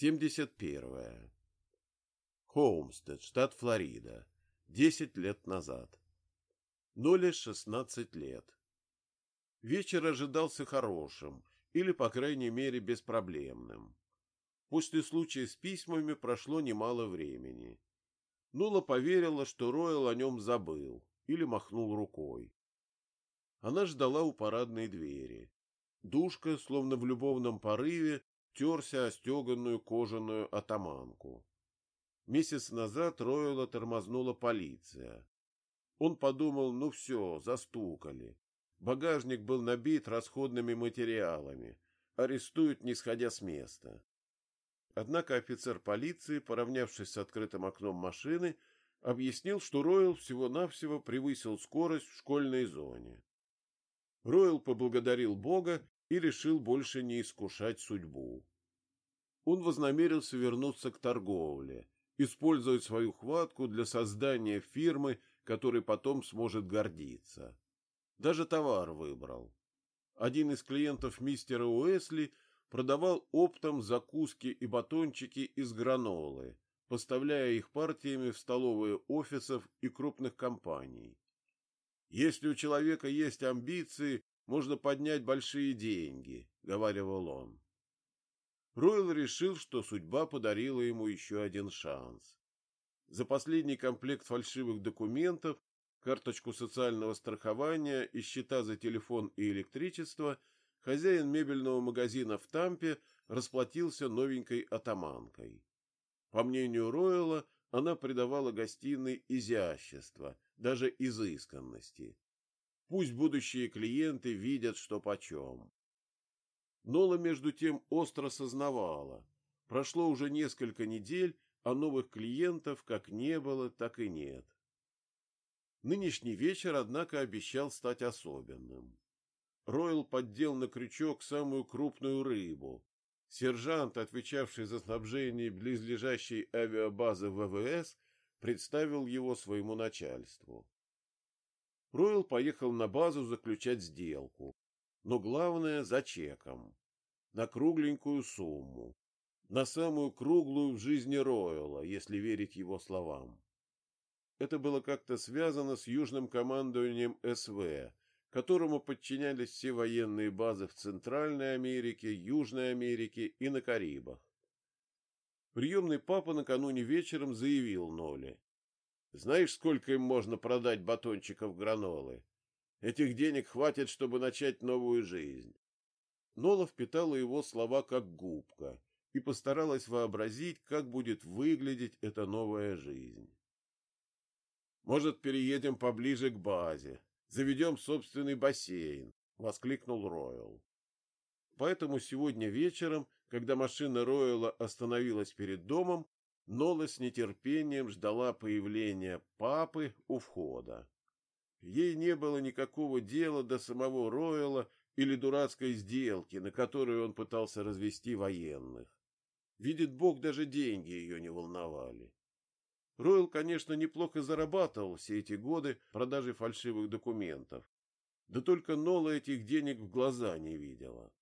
71. Хоумстед, штат Флорида. Десять лет назад. Ноле шестнадцать лет. Вечер ожидался хорошим, или, по крайней мере, беспроблемным. После случая с письмами прошло немало времени. Нула поверила, что Ройл о нем забыл или махнул рукой. Она ждала у парадной двери. Душка, словно в любовном порыве, терся о стеганую кожаную атаманку. Месяц назад Ройла тормознула полиция. Он подумал, ну все, застукали. Багажник был набит расходными материалами. Арестуют, не сходя с места. Однако офицер полиции, поравнявшись с открытым окном машины, объяснил, что Ройл всего-навсего превысил скорость в школьной зоне. Ройл поблагодарил Бога и решил больше не искушать судьбу. Он вознамерился вернуться к торговле, использовать свою хватку для создания фирмы, которой потом сможет гордиться. Даже товар выбрал. Один из клиентов мистера Уэсли продавал оптом закуски и батончики из гранолы, поставляя их партиями в столовые офисов и крупных компаний. Если у человека есть амбиции, можно поднять большие деньги, — говаривал он. Ройл решил, что судьба подарила ему еще один шанс. За последний комплект фальшивых документов, карточку социального страхования и счета за телефон и электричество хозяин мебельного магазина в Тампе расплатился новенькой атаманкой. По мнению Ройла, она придавала гостиной изящество, даже изысканности. Пусть будущие клиенты видят, что почем. Нола, между тем, остро сознавала. Прошло уже несколько недель, а новых клиентов как не было, так и нет. Нынешний вечер, однако, обещал стать особенным. Ройл поддел на крючок самую крупную рыбу. Сержант, отвечавший за снабжение близлежащей авиабазы ВВС, представил его своему начальству. Ройл поехал на базу заключать сделку, но главное за чеком, на кругленькую сумму, на самую круглую в жизни Ройла, если верить его словам. Это было как-то связано с южным командованием СВ, которому подчинялись все военные базы в Центральной Америке, Южной Америке и на Карибах. Приемный папа накануне вечером заявил Ноле. «Знаешь, сколько им можно продать батончиков гранолы? Этих денег хватит, чтобы начать новую жизнь». Нола впитала его слова как губка и постаралась вообразить, как будет выглядеть эта новая жизнь. «Может, переедем поближе к базе, заведем собственный бассейн», — воскликнул Ройл. Поэтому сегодня вечером когда машина Ройла остановилась перед домом, Нола с нетерпением ждала появления папы у входа. Ей не было никакого дела до самого Ройла или дурацкой сделки, на которую он пытался развести военных. Видит Бог, даже деньги ее не волновали. Ройл, конечно, неплохо зарабатывал все эти годы продажей фальшивых документов. Да только Нола этих денег в глаза не видела.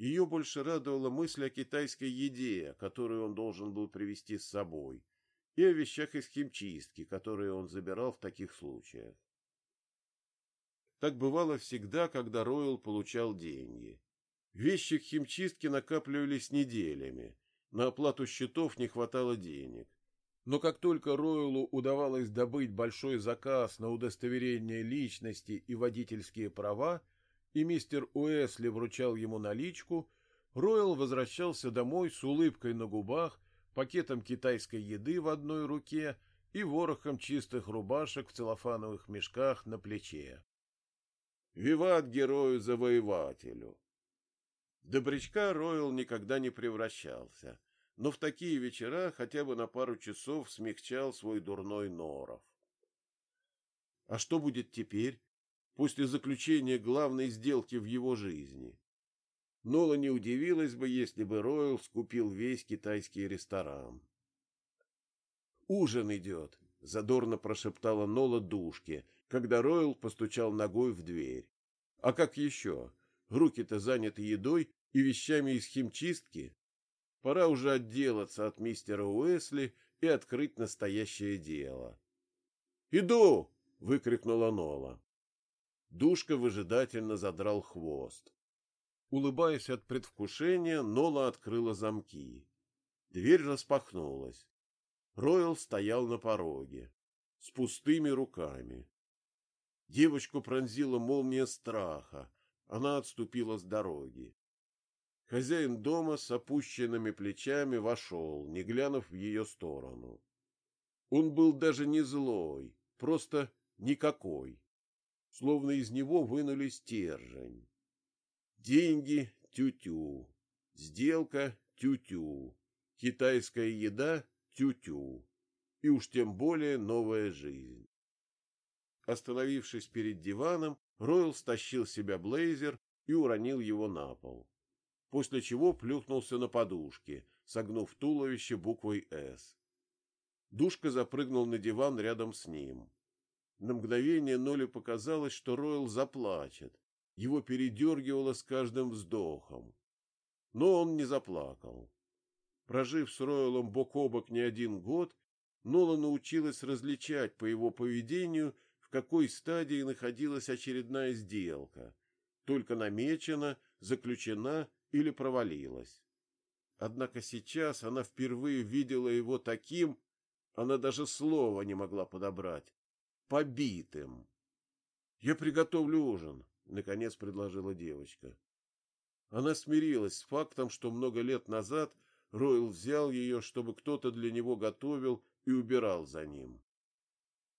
Ее больше радовала мысль о китайской еде, которую он должен был привезти с собой, и о вещах из химчистки, которые он забирал в таких случаях. Так бывало всегда, когда Ройл получал деньги. Вещи к химчистке накапливались неделями, на оплату счетов не хватало денег. Но как только Ройлу удавалось добыть большой заказ на удостоверение личности и водительские права, и мистер Уэсли вручал ему наличку, Ройл возвращался домой с улыбкой на губах, пакетом китайской еды в одной руке и ворохом чистых рубашек в целлофановых мешках на плече. Виват герою-завоевателю! Добрячка Ройл никогда не превращался, но в такие вечера хотя бы на пару часов смягчал свой дурной норов. А что будет теперь? После заключения главной сделки в его жизни. Нола не удивилась бы, если бы Ройл скупил весь китайский ресторан. «Ужин идет», — задорно прошептала Нола душке, когда Ройл постучал ногой в дверь. «А как еще? Руки-то заняты едой и вещами из химчистки». Пора уже отделаться от мистера Уэсли и открыть настоящее дело. «Иду!» — выкрикнула Нола. Душка выжидательно задрал хвост. Улыбаясь от предвкушения, Нола открыла замки. Дверь распахнулась. Ройл стоял на пороге, с пустыми руками. Девочку пронзила молния страха. Она отступила с дороги. Хозяин дома с опущенными плечами вошел, не глянув в ее сторону. Он был даже не злой, просто никакой. Словно из него вынули стержень. Деньги — тю-тю. Сделка — тю-тю. Китайская еда — тю-тю. И уж тем более новая жизнь. Остановившись перед диваном, Ройл стащил с себя блейзер и уронил его на пол. После чего плюхнулся на подушке, согнув туловище буквой «С». Душка запрыгнул на диван рядом с ним. На мгновение Ноле показалось, что Ройл заплачет. Его передергивало с каждым вздохом. Но он не заплакал. Прожив с Ройлом бок о бок не один год, Нола научилась различать по его поведению – в какой стадии находилась очередная сделка, только намечена, заключена или провалилась. Однако сейчас она впервые видела его таким, она даже слова не могла подобрать, побитым. «Я приготовлю ужин», — наконец предложила девочка. Она смирилась с фактом, что много лет назад Ройл взял ее, чтобы кто-то для него готовил и убирал за ним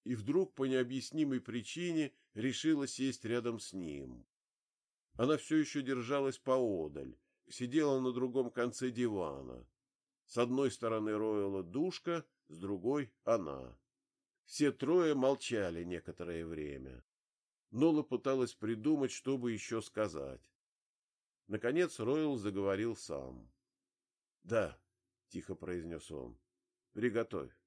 и вдруг по необъяснимой причине решила сесть рядом с ним. Она все еще держалась поодаль, сидела на другом конце дивана. С одной стороны роила душка, с другой — она. Все трое молчали некоторое время. Нола пыталась придумать, что бы еще сказать. Наконец Ройл заговорил сам. — Да, — тихо произнес он, — приготовь.